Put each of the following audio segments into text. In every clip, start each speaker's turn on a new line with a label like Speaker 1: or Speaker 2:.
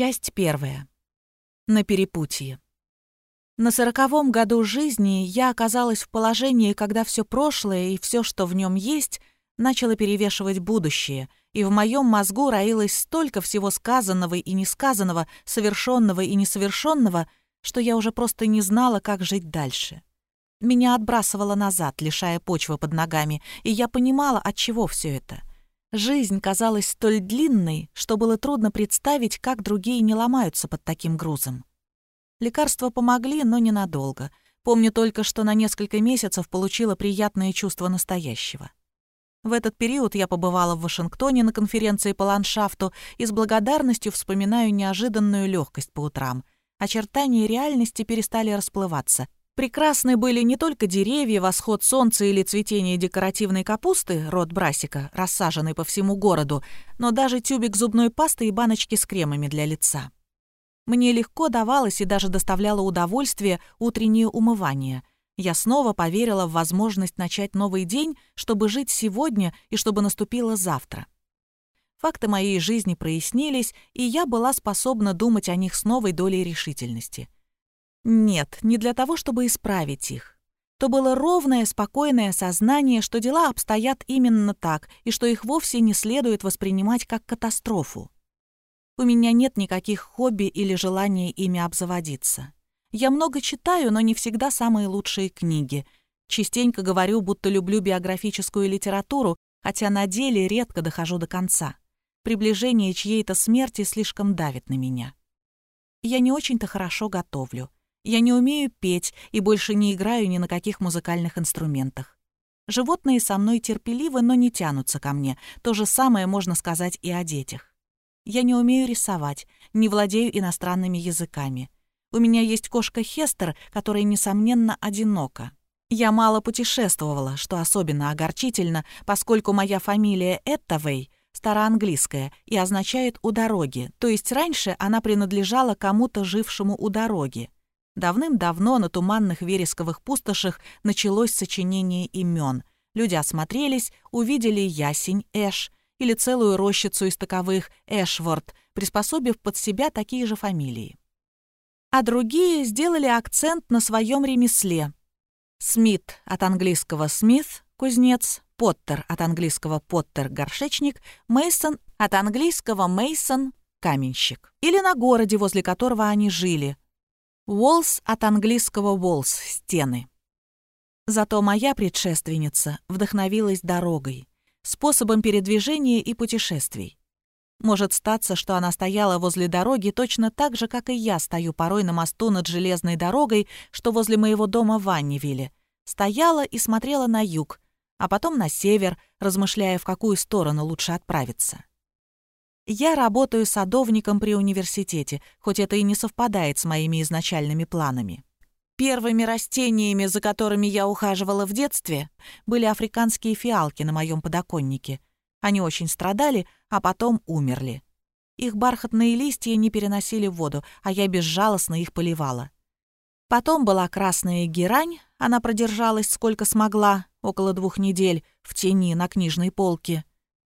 Speaker 1: Часть первая. На перепутье. На сороковом году жизни я оказалась в положении, когда все прошлое и все, что в нем есть, начало перевешивать будущее, и в моем мозгу роилось столько всего сказанного и несказанного, совершенного и несовершенного, что я уже просто не знала, как жить дальше. Меня отбрасывало назад, лишая почвы под ногами, и я понимала, от чего все это. Жизнь казалась столь длинной, что было трудно представить, как другие не ломаются под таким грузом. Лекарства помогли, но ненадолго. Помню только, что на несколько месяцев получила приятное чувство настоящего. В этот период я побывала в Вашингтоне на конференции по ландшафту и с благодарностью вспоминаю неожиданную легкость по утрам. Очертания реальности перестали расплываться. Прекрасны были не только деревья, восход солнца или цветение декоративной капусты, род брасика, рассаженный по всему городу, но даже тюбик зубной пасты и баночки с кремами для лица. Мне легко давалось и даже доставляло удовольствие утреннее умывание. Я снова поверила в возможность начать новый день, чтобы жить сегодня и чтобы наступило завтра. Факты моей жизни прояснились, и я была способна думать о них с новой долей решительности. Нет, не для того, чтобы исправить их. То было ровное, спокойное сознание, что дела обстоят именно так, и что их вовсе не следует воспринимать как катастрофу. У меня нет никаких хобби или желания ими обзаводиться. Я много читаю, но не всегда самые лучшие книги. Частенько говорю, будто люблю биографическую литературу, хотя на деле редко дохожу до конца. Приближение чьей-то смерти слишком давит на меня. Я не очень-то хорошо готовлю. Я не умею петь и больше не играю ни на каких музыкальных инструментах. Животные со мной терпеливы, но не тянутся ко мне. То же самое можно сказать и о детях. Я не умею рисовать, не владею иностранными языками. У меня есть кошка Хестер, которая, несомненно, одинока. Я мало путешествовала, что особенно огорчительно, поскольку моя фамилия Эттавей староанглийская и означает «у дороги», то есть раньше она принадлежала кому-то, жившему у дороги. Давным-давно на туманных вересковых пустошах началось сочинение имен. Люди осмотрелись, увидели ясень, эш, или целую рощицу из таковых Эшворд, приспособив под себя такие же фамилии. А другие сделали акцент на своем ремесле. Смит от английского «смит» — кузнец, Поттер от английского «поттер» — горшечник, Мейсон от английского «мейсон» — каменщик. Или на городе, возле которого они жили. Уолс от английского «волс» — стены. Зато моя предшественница вдохновилась дорогой способом передвижения и путешествий. Может статься, что она стояла возле дороги точно так же, как и я стою порой на мосту над железной дорогой, что возле моего дома в Аннивилле. Стояла и смотрела на юг, а потом на север, размышляя, в какую сторону лучше отправиться. Я работаю садовником при университете, хоть это и не совпадает с моими изначальными планами. Первыми растениями, за которыми я ухаживала в детстве, были африканские фиалки на моем подоконнике. Они очень страдали, а потом умерли. Их бархатные листья не переносили воду, а я безжалостно их поливала. Потом была красная герань, она продержалась сколько смогла, около двух недель, в тени на книжной полке.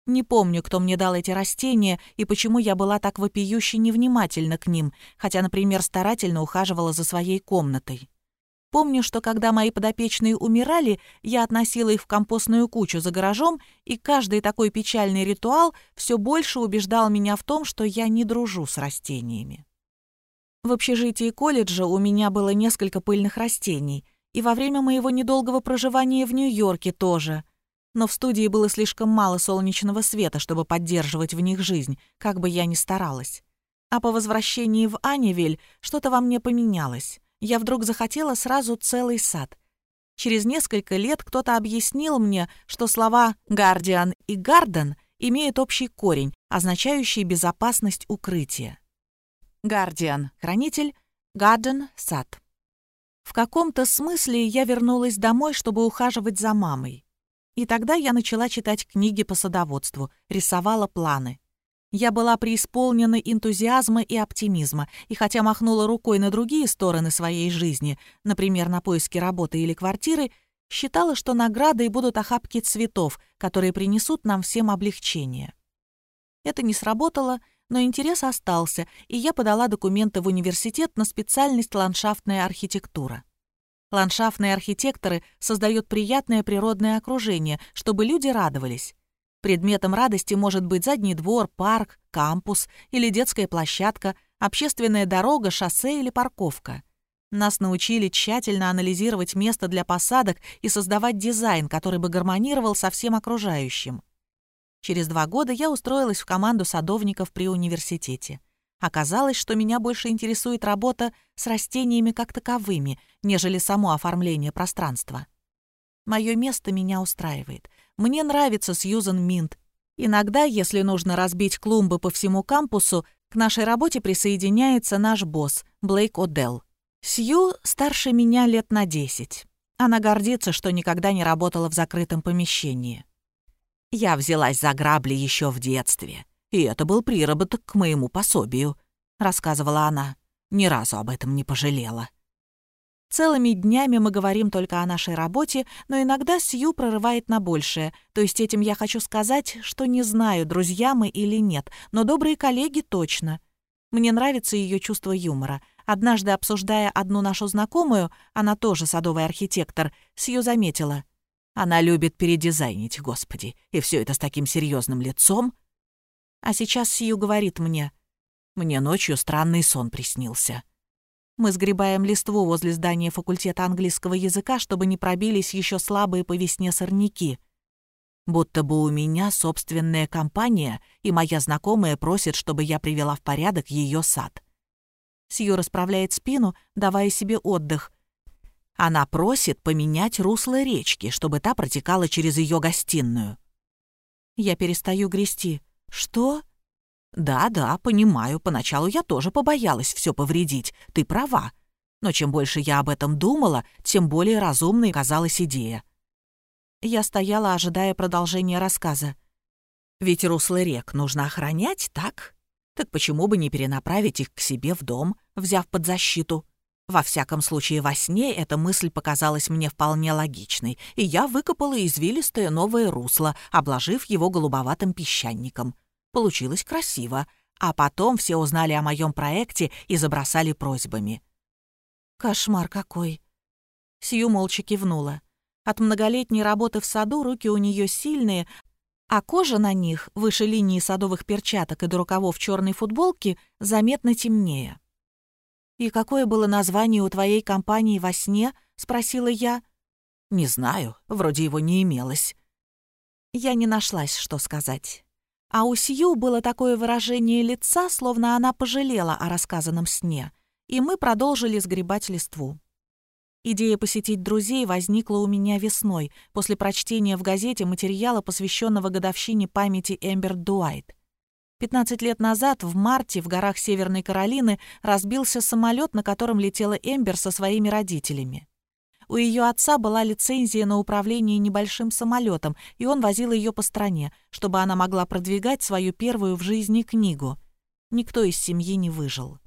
Speaker 1: Не помню, кто мне дал эти растения и почему я была так вопиюще невнимательна к ним, хотя, например, старательно ухаживала за своей комнатой. Помню, что когда мои подопечные умирали, я относила их в компостную кучу за гаражом, и каждый такой печальный ритуал все больше убеждал меня в том, что я не дружу с растениями. В общежитии колледжа у меня было несколько пыльных растений, и во время моего недолгого проживания в Нью-Йорке тоже. Но в студии было слишком мало солнечного света, чтобы поддерживать в них жизнь, как бы я ни старалась. А по возвращении в Анивель что-то во мне поменялось я вдруг захотела сразу целый сад. Через несколько лет кто-то объяснил мне, что слова «гардиан» и «гарден» имеют общий корень, означающий безопасность укрытия. «Гардиан» — хранитель, «гарден» — сад. В каком-то смысле я вернулась домой, чтобы ухаживать за мамой. И тогда я начала читать книги по садоводству, рисовала планы. Я была преисполнена энтузиазма и оптимизма, и хотя махнула рукой на другие стороны своей жизни, например, на поиски работы или квартиры, считала, что наградой будут охапки цветов, которые принесут нам всем облегчение. Это не сработало, но интерес остался, и я подала документы в университет на специальность ландшафтная архитектура. Ландшафтные архитекторы создают приятное природное окружение, чтобы люди радовались. Предметом радости может быть задний двор, парк, кампус или детская площадка, общественная дорога, шоссе или парковка. Нас научили тщательно анализировать место для посадок и создавать дизайн, который бы гармонировал со всем окружающим. Через два года я устроилась в команду садовников при университете. Оказалось, что меня больше интересует работа с растениями как таковыми, нежели само оформление пространства. Мое место меня устраивает. Мне нравится Сьюзан Минт. Иногда, если нужно разбить клумбы по всему кампусу, к нашей работе присоединяется наш босс, Блейк О'Делл. Сью старше меня лет на десять. Она гордится, что никогда не работала в закрытом помещении. Я взялась за грабли еще в детстве, и это был приработок к моему пособию», — рассказывала она. «Ни разу об этом не пожалела». Целыми днями мы говорим только о нашей работе, но иногда Сью прорывает на большее. То есть этим я хочу сказать, что не знаю, друзья мы или нет, но добрые коллеги точно. Мне нравится ее чувство юмора. Однажды, обсуждая одну нашу знакомую, она тоже садовый архитектор, Сью заметила. Она любит передизайнить, господи, и все это с таким серьезным лицом. А сейчас Сью говорит мне. Мне ночью странный сон приснился. Мы сгребаем листву возле здания факультета английского языка, чтобы не пробились еще слабые по весне сорняки. Будто бы у меня собственная компания, и моя знакомая просит, чтобы я привела в порядок ее сад. Сью расправляет спину, давая себе отдых. Она просит поменять русло речки, чтобы та протекала через ее гостиную. Я перестаю грести. «Что?» «Да-да, понимаю, поначалу я тоже побоялась все повредить, ты права. Но чем больше я об этом думала, тем более разумной казалась идея». Я стояла, ожидая продолжения рассказа. «Ведь русло рек нужно охранять, так? Так почему бы не перенаправить их к себе в дом, взяв под защиту?» Во всяком случае, во сне эта мысль показалась мне вполне логичной, и я выкопала извилистое новое русло, обложив его голубоватым песчаником. Получилось красиво, а потом все узнали о моем проекте и забросали просьбами. «Кошмар какой!» Сью молча кивнула. От многолетней работы в саду руки у нее сильные, а кожа на них, выше линии садовых перчаток и до рукавов черной футболки, заметно темнее. «И какое было название у твоей компании во сне?» — спросила я. «Не знаю, вроде его не имелось». Я не нашлась, что сказать. А у Сью было такое выражение лица, словно она пожалела о рассказанном сне, и мы продолжили сгребать листву. Идея посетить друзей возникла у меня весной, после прочтения в газете материала, посвященного годовщине памяти Эмбер Дуайт. 15 лет назад, в марте, в горах Северной Каролины, разбился самолет, на котором летела Эмбер со своими родителями. У ее отца была лицензия на управление небольшим самолетом, и он возил ее по стране, чтобы она могла продвигать свою первую в жизни книгу. Никто из семьи не выжил.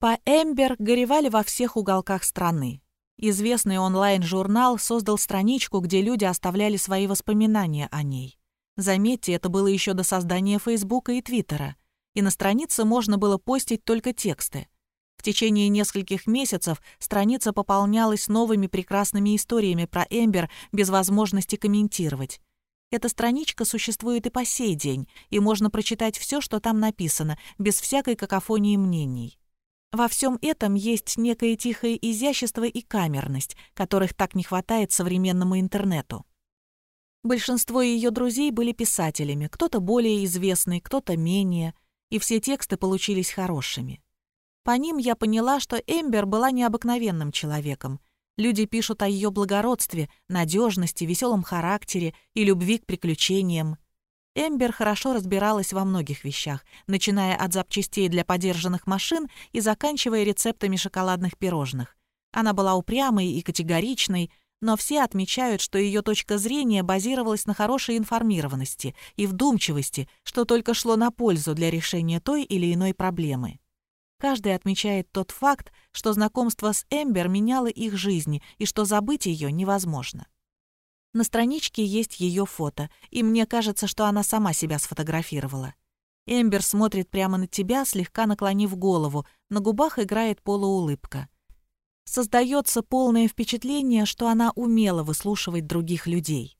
Speaker 1: По Эмбер горевали во всех уголках страны. Известный онлайн-журнал создал страничку, где люди оставляли свои воспоминания о ней. Заметьте, это было еще до создания Фейсбука и Твиттера. И на странице можно было постить только тексты. В течение нескольких месяцев страница пополнялась новыми прекрасными историями про Эмбер без возможности комментировать. Эта страничка существует и по сей день, и можно прочитать все, что там написано, без всякой какофонии мнений. Во всем этом есть некое тихое изящество и камерность, которых так не хватает современному интернету. Большинство ее друзей были писателями, кто-то более известный, кто-то менее, и все тексты получились хорошими. По ним я поняла, что Эмбер была необыкновенным человеком. Люди пишут о ее благородстве, надежности, веселом характере и любви к приключениям. Эмбер хорошо разбиралась во многих вещах, начиная от запчастей для подержанных машин и заканчивая рецептами шоколадных пирожных. Она была упрямой и категоричной, но все отмечают, что ее точка зрения базировалась на хорошей информированности и вдумчивости, что только шло на пользу для решения той или иной проблемы. Каждый отмечает тот факт, что знакомство с Эмбер меняло их жизни и что забыть ее невозможно. На страничке есть ее фото, и мне кажется, что она сама себя сфотографировала. Эмбер смотрит прямо на тебя, слегка наклонив голову, на губах играет полуулыбка. Создается полное впечатление, что она умела выслушивать других людей.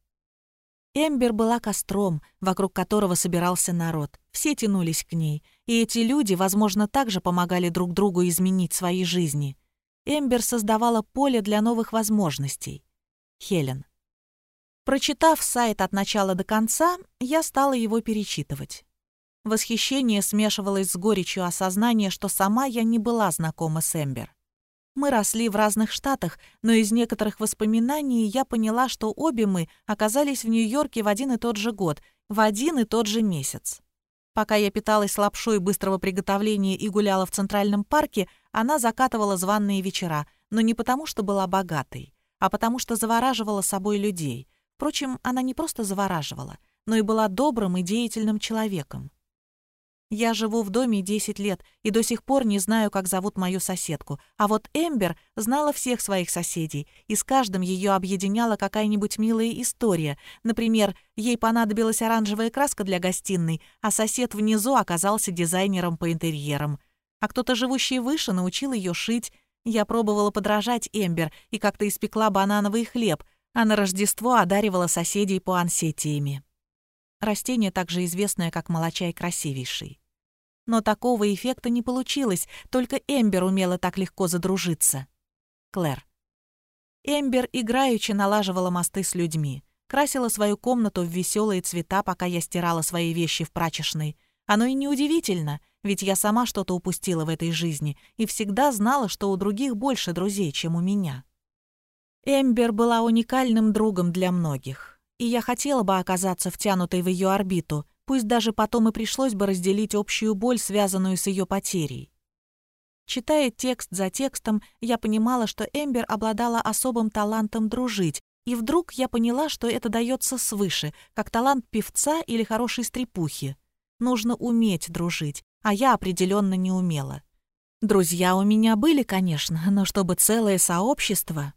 Speaker 1: Эмбер была костром, вокруг которого собирался народ. Все тянулись к ней, и эти люди, возможно, также помогали друг другу изменить свои жизни. Эмбер создавала поле для новых возможностей. Хелен. Прочитав сайт от начала до конца, я стала его перечитывать. Восхищение смешивалось с горечью осознания, что сама я не была знакома с Эмбер. Мы росли в разных штатах, но из некоторых воспоминаний я поняла, что обе мы оказались в Нью-Йорке в один и тот же год, в один и тот же месяц. Пока я питалась лапшой быстрого приготовления и гуляла в Центральном парке, она закатывала званные вечера, но не потому, что была богатой, а потому что завораживала собой людей. Впрочем, она не просто завораживала, но и была добрым и деятельным человеком. Я живу в доме 10 лет и до сих пор не знаю, как зовут мою соседку. А вот Эмбер знала всех своих соседей, и с каждым ее объединяла какая-нибудь милая история. Например, ей понадобилась оранжевая краска для гостиной, а сосед внизу оказался дизайнером по интерьерам. А кто-то, живущий выше, научил ее шить. Я пробовала подражать Эмбер и как-то испекла банановый хлеб, а на Рождество одаривала соседей по ансетиями. Растение также известное как молочай красивейший. Но такого эффекта не получилось, только Эмбер умела так легко задружиться. Клэр. Эмбер играючи налаживала мосты с людьми, красила свою комнату в веселые цвета, пока я стирала свои вещи в прачечной. Оно и неудивительно, ведь я сама что-то упустила в этой жизни и всегда знала, что у других больше друзей, чем у меня. Эмбер была уникальным другом для многих, и я хотела бы оказаться втянутой в ее орбиту, Пусть даже потом и пришлось бы разделить общую боль, связанную с ее потерей. Читая текст за текстом, я понимала, что Эмбер обладала особым талантом дружить, и вдруг я поняла, что это дается свыше, как талант певца или хорошей стрепухи. Нужно уметь дружить, а я определенно не умела. Друзья у меня были, конечно, но чтобы целое сообщество...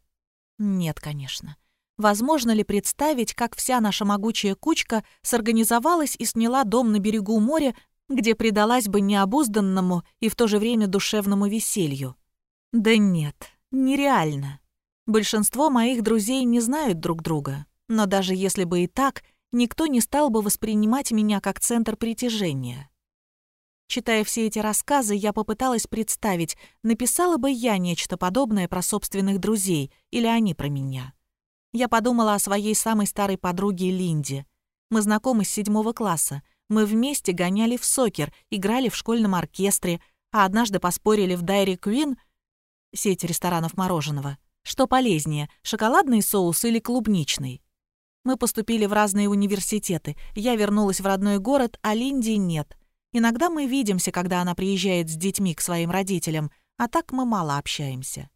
Speaker 1: Нет, конечно. Возможно ли представить, как вся наша могучая кучка сорганизовалась и сняла дом на берегу моря, где предалась бы необузданному и в то же время душевному веселью? Да нет, нереально. Большинство моих друзей не знают друг друга, но даже если бы и так, никто не стал бы воспринимать меня как центр притяжения. Читая все эти рассказы, я попыталась представить, написала бы я нечто подобное про собственных друзей или они про меня. Я подумала о своей самой старой подруге Линде. Мы знакомы с седьмого класса. Мы вместе гоняли в сокер, играли в школьном оркестре, а однажды поспорили в Дайри Квин, сеть ресторанов мороженого, что полезнее, шоколадный соус или клубничный. Мы поступили в разные университеты. Я вернулась в родной город, а Линди нет. Иногда мы видимся, когда она приезжает с детьми к своим родителям, а так мы мало общаемся.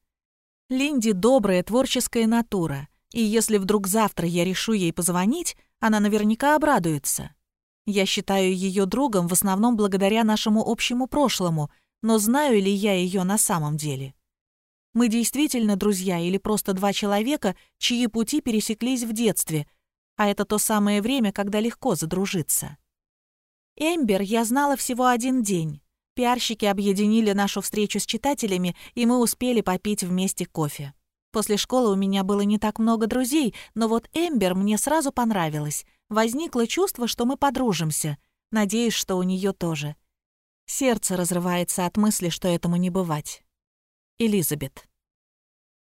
Speaker 1: Линди добрая, творческая натура. И если вдруг завтра я решу ей позвонить, она наверняка обрадуется. Я считаю ее другом в основном благодаря нашему общему прошлому, но знаю ли я ее на самом деле? Мы действительно друзья или просто два человека, чьи пути пересеклись в детстве, а это то самое время, когда легко задружиться. Эмбер я знала всего один день. Пиарщики объединили нашу встречу с читателями, и мы успели попить вместе кофе. После школы у меня было не так много друзей, но вот Эмбер мне сразу понравилась. Возникло чувство, что мы подружимся. Надеюсь, что у нее тоже. Сердце разрывается от мысли, что этому не бывать. Элизабет.